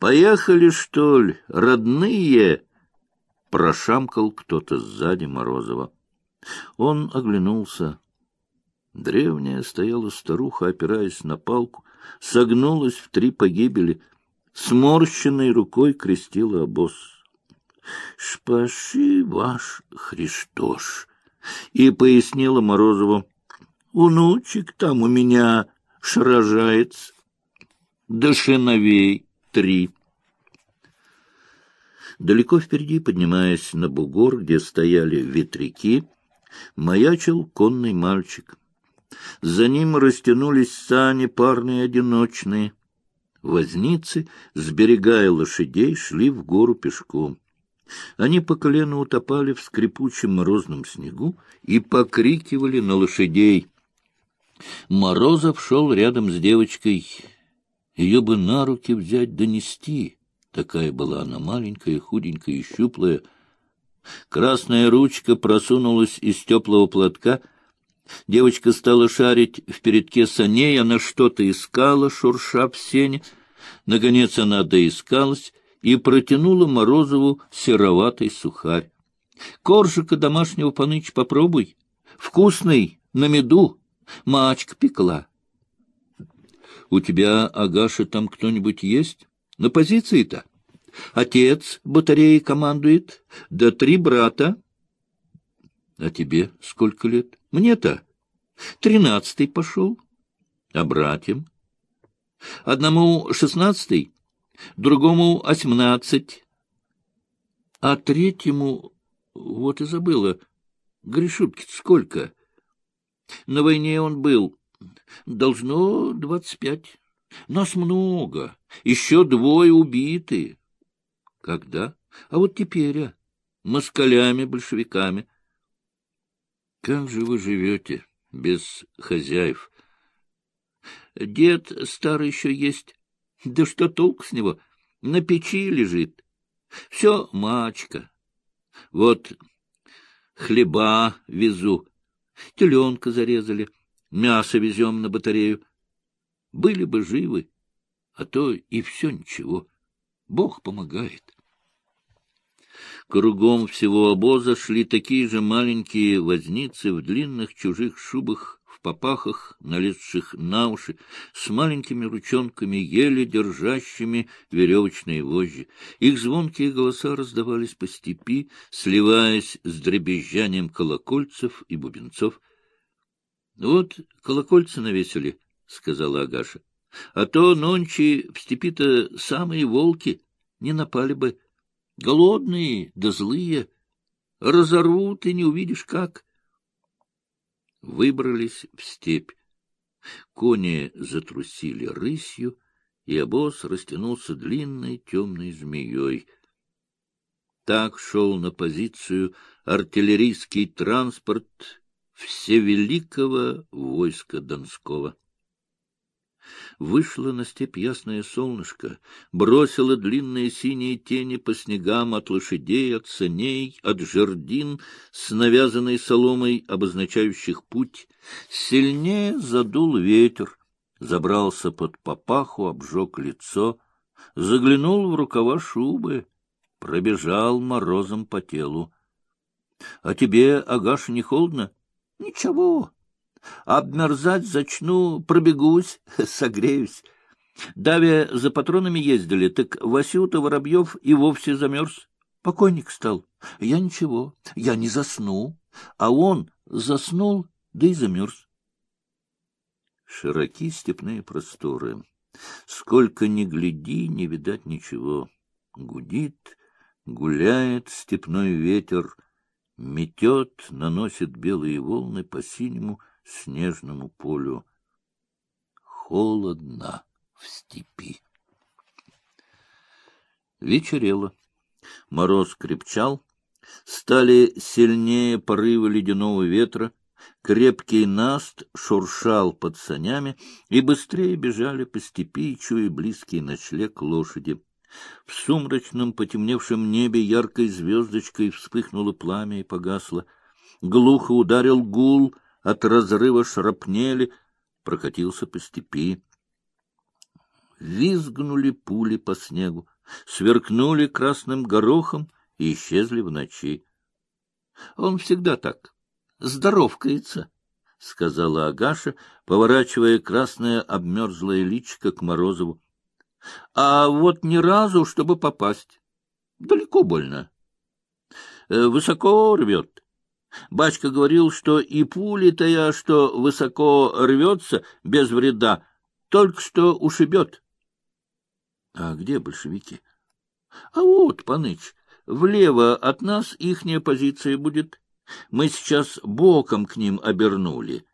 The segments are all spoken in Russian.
Поехали, что ли, родные? Прошамкал кто-то сзади Морозова. Он оглянулся. Древняя стояла старуха, опираясь на палку, согнулась в три погибели, сморщенной рукой крестила обоз. «Шпаши ваш Христош!» И пояснила Морозову. «Унучек там у меня шражается. Да шиновей три». Далеко впереди, поднимаясь на бугор, где стояли ветряки, маячил конный мальчик. За ним растянулись сани парные одиночные. Возницы, сберегая лошадей, шли в гору пешком. Они по колено утопали в скрипучем морозном снегу и покрикивали на лошадей. Морозов шел рядом с девочкой. Ее бы на руки взять донести. Такая была она маленькая, худенькая и щуплая. Красная ручка просунулась из теплого платка. Девочка стала шарить в передке саней, она что-то искала, шурша в сене. Наконец она доискалась и протянула Морозову сероватый сухарь. — Коржика домашнего поныч попробуй. Вкусный, на меду. Мачка пекла. — У тебя, Агаша, там кто-нибудь есть? На позиции-то? Отец батареи командует, да три брата. А тебе сколько лет? Мне-то тринадцатый пошел. А братьям? Одному шестнадцатый, другому восемнадцать, а третьему, вот и забыла, грешутки сколько? На войне он был, должно двадцать пять. Нас много, еще двое убиты. Когда? А вот теперь, а? Москалями, большевиками. Как же вы живете без хозяев? Дед старый еще есть. Да что толк с него? На печи лежит. Все мачка. Вот хлеба везу, теленка зарезали, мясо везем на батарею. Были бы живы, а то и все ничего. Бог помогает. Кругом всего обоза шли такие же маленькие возницы в длинных чужих шубах, в попахах, налезших на уши, с маленькими ручонками, еле держащими веревочные вожжи. Их звонкие голоса раздавались по степи, сливаясь с дребезжанием колокольцев и бубенцов. — Вот колокольцы навесили, — сказала Агаша. — А то нончи в степи-то самые волки не напали бы. Голодные да злые. Разорвут, и не увидишь как. Выбрались в степь. Кони затрусили рысью, и обоз растянулся длинной темной змеей. Так шел на позицию артиллерийский транспорт всевеликого войска Донского. Вышло на степь ясное солнышко, бросило длинные синие тени по снегам от лошадей, от саней, от жердин с навязанной соломой, обозначающих путь. Сильнее задул ветер, забрался под папаху, обжег лицо, заглянул в рукава шубы, пробежал морозом по телу. — А тебе, Агаша, не холодно? — Ничего, Обмерзать зачну, пробегусь, согреюсь. Давя за патронами ездили, так Васюта Воробьев и вовсе замерз. Покойник стал. Я ничего, я не засну. А он заснул, да и замерз. Широки степные просторы. Сколько ни гляди, не видать ничего. Гудит, гуляет степной ветер, метет, наносит белые волны по синему снежному полю. Холодно в степи. Вечерело. Мороз крепчал. Стали сильнее порывы ледяного ветра. Крепкий наст шуршал под санями, и быстрее бежали по степи, чуя близкий ночлег лошади. В сумрачном потемневшем небе яркой звездочкой вспыхнуло пламя и погасло. Глухо ударил гул — от разрыва шрапнели прокатился по степи. визгнули пули по снегу, сверкнули красным горохом и исчезли в ночи. Он всегда так, здоровкается, — сказала Агаша, поворачивая красное обмерзлое личико к Морозову. — А вот ни разу, чтобы попасть. Далеко больно. Э, высоко рвет. Бачка говорил, что и пули-то я, что высоко рвется, без вреда, только что ушибет. — А где большевики? — А вот, Паныч, влево от нас ихняя позиция будет. Мы сейчас боком к ним обернули.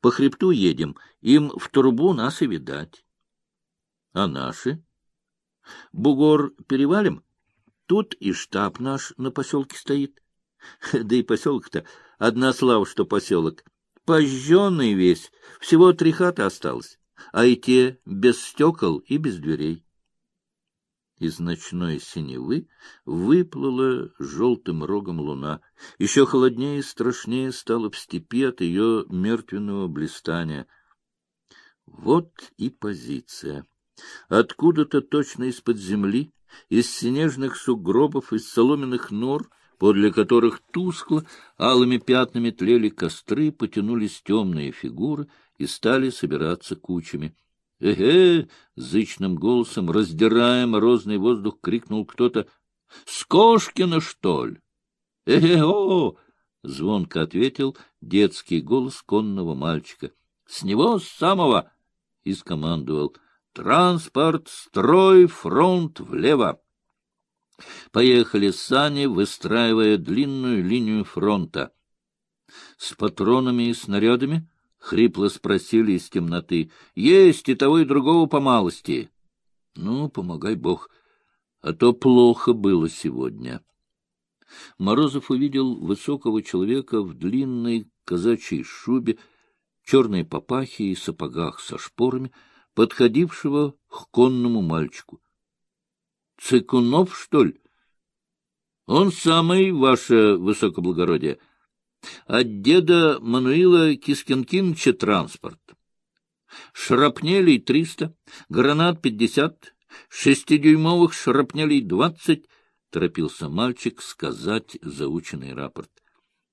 По хребту едем, им в трубу нас и видать. — А наши? — Бугор перевалим? Тут и штаб наш на поселке стоит. Да и поселок-то одна слава, что поселок. Пожженный весь, всего три хаты осталось, а и те без стекол и без дверей. Из ночной синевы выплыла желтым рогом луна. Еще холоднее и страшнее стало в степи от ее мертвенного блистания. Вот и позиция. Откуда-то точно из-под земли, из снежных сугробов, из соломенных нор, подле которых тускло, алыми пятнами тлели костры, потянулись темные фигуры и стали собираться кучами — «Эге!» — зычным голосом, раздирая морозный воздух, крикнул кто-то. «С Кошкина, что ли?» «Эге-о!» — звонко ответил детский голос конного мальчика. «С него самого!» — и скомандовал. «Транспорт, строй, фронт влево!» Поехали сани, выстраивая длинную линию фронта. С патронами и снарядами — хрипло спросили из темноты. — Есть и того, и другого по малости. — Ну, помогай Бог, а то плохо было сегодня. Морозов увидел высокого человека в длинной казачьей шубе, черной папахе и сапогах со шпорами, подходившего к конному мальчику. — Цыкунов, что ли? — Он самый, ваше высокоблагородие. — от деда Мануила Кискинкиновича транспорт. Шрапнелей триста, гранат пятьдесят, шестидюймовых шрапнелей двадцать, торопился мальчик сказать заученный рапорт.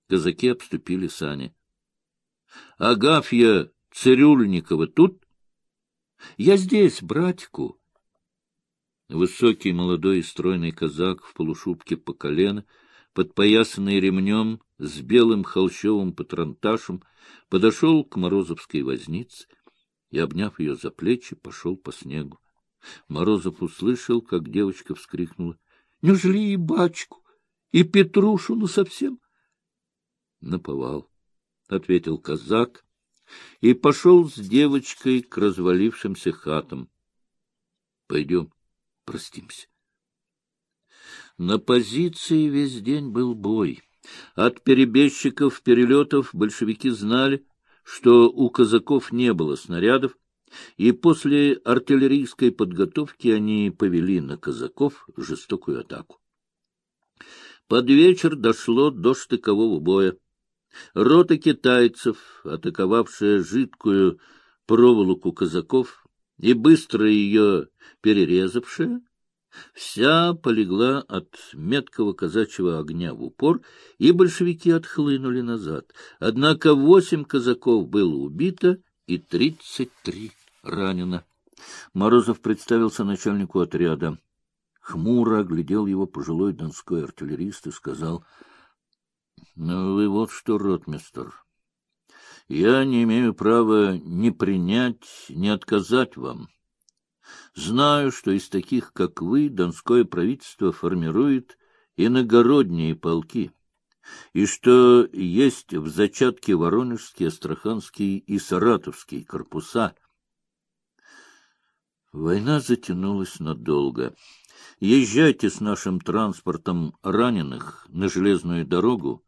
Казаки обступили сани. — Агафья Цирюльникова тут? — Я здесь, братику. Высокий молодой и стройный казак в полушубке по колено, подпоясанный ремнем, с белым холщовым патронташем, подошел к Морозовской вознице и, обняв ее за плечи, пошел по снегу. Морозов услышал, как девочка вскрикнула. — Неужели и бачку, и Петрушу ну совсем? — Наповал, — ответил казак и пошел с девочкой к развалившимся хатам. — Пойдем, простимся. На позиции весь день был бой. От перебежчиков, перелетов большевики знали, что у казаков не было снарядов, и после артиллерийской подготовки они повели на казаков жестокую атаку. Под вечер дошло до штыкового боя. Рота китайцев, атаковавшая жидкую проволоку казаков и быстро ее перерезавшая, Вся полегла от меткого казачьего огня в упор, и большевики отхлынули назад. Однако восемь казаков было убито и тридцать три ранено. Морозов представился начальнику отряда. Хмуро оглядел его пожилой донской артиллерист и сказал, — вы вот что, ротмистер, я не имею права ни принять, ни отказать вам. Знаю, что из таких, как вы, Донское правительство формирует иногородние полки, и что есть в зачатке Воронежские, Астраханские и Саратовские корпуса. Война затянулась надолго. Езжайте с нашим транспортом раненых на железную дорогу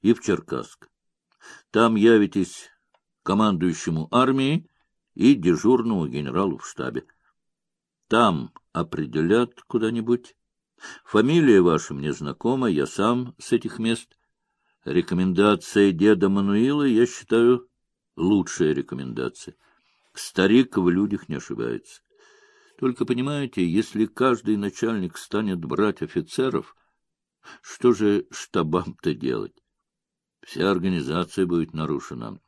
и в Черкасск. Там явитесь командующему армией и дежурному генералу в штабе. Там определят куда-нибудь. Фамилия ваша мне знакома, я сам с этих мест. Рекомендация деда Мануила, я считаю, лучшая рекомендация. Старик в людях не ошибается. Только понимаете, если каждый начальник станет брать офицеров, что же штабам-то делать? Вся организация будет нарушена.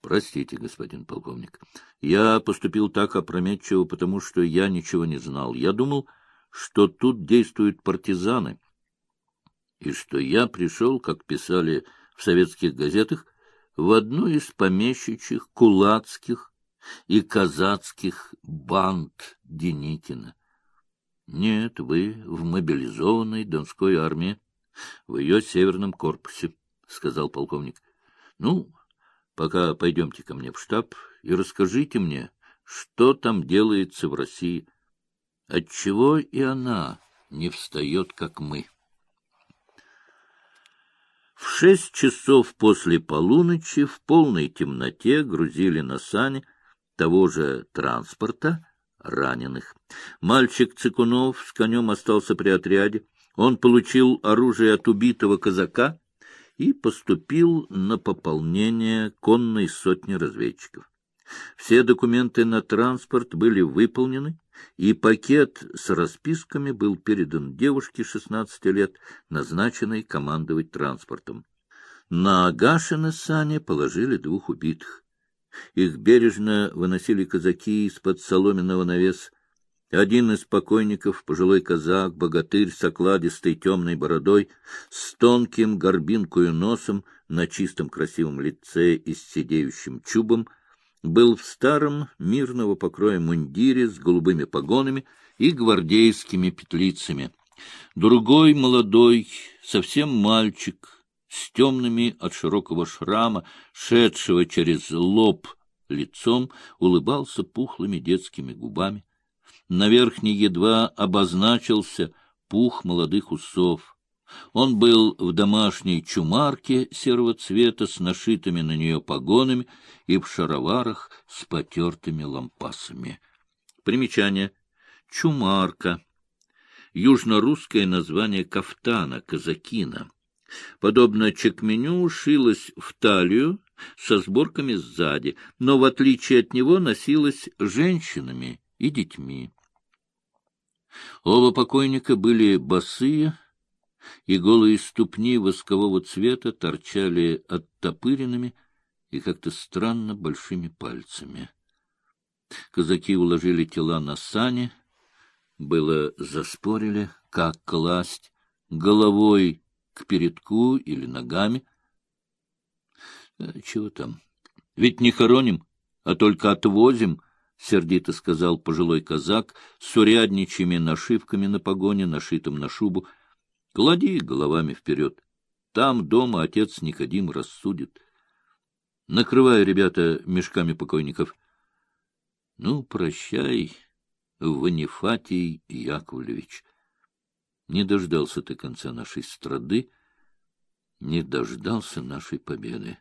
Простите, господин полковник, я поступил так опрометчиво, потому что я ничего не знал. Я думал, что тут действуют партизаны, и что я пришел, как писали в советских газетах, в одну из помещичьих, кулацких и казацких банд Деникина. Нет, вы в мобилизованной Донской армии, в ее северном корпусе, — сказал полковник. — Ну, пока пойдемте ко мне в штаб и расскажите мне, что там делается в России, отчего и она не встает, как мы. В шесть часов после полуночи в полной темноте грузили на сани того же транспорта раненых. Мальчик Цикунов с конем остался при отряде. Он получил оружие от убитого казака и поступил на пополнение конной сотни разведчиков. Все документы на транспорт были выполнены, и пакет с расписками был передан девушке 16 лет, назначенной командовать транспортом. На Агашина сане положили двух убитых. Их бережно выносили казаки из-под соломенного навеса. Один из покойников, пожилой казак, богатырь с окладистой темной бородой, с тонким горбинкою носом на чистом красивом лице и с сидеющим чубом, был в старом мирного покроя мундире с голубыми погонами и гвардейскими петлицами. Другой молодой, совсем мальчик, с темными от широкого шрама, шедшего через лоб лицом, улыбался пухлыми детскими губами. На верхней едва обозначился пух молодых усов. Он был в домашней чумарке серого цвета с нашитыми на нее погонами и в шароварах с потертыми лампасами. Примечание. Чумарка. Южно-русское название кафтана, казакина. Подобно чекменю, шилась в талию со сборками сзади, но, в отличие от него, носилась женщинами и детьми. Оба покойника были босые, и голые ступни воскового цвета торчали оттопыренными и как-то странно большими пальцами. Казаки уложили тела на сани, было заспорили, как класть, головой к передку или ногами. Э, чего там? Ведь не хороним, а только отвозим, — сердито сказал пожилой казак с урядничьими нашивками на погоне, нашитым на шубу. — Клади головами вперед. Там дома отец Никодим рассудит. Накрывай, ребята, мешками покойников. Ну, прощай, Ванифатий Яковлевич. Не дождался ты конца нашей страды, не дождался нашей победы.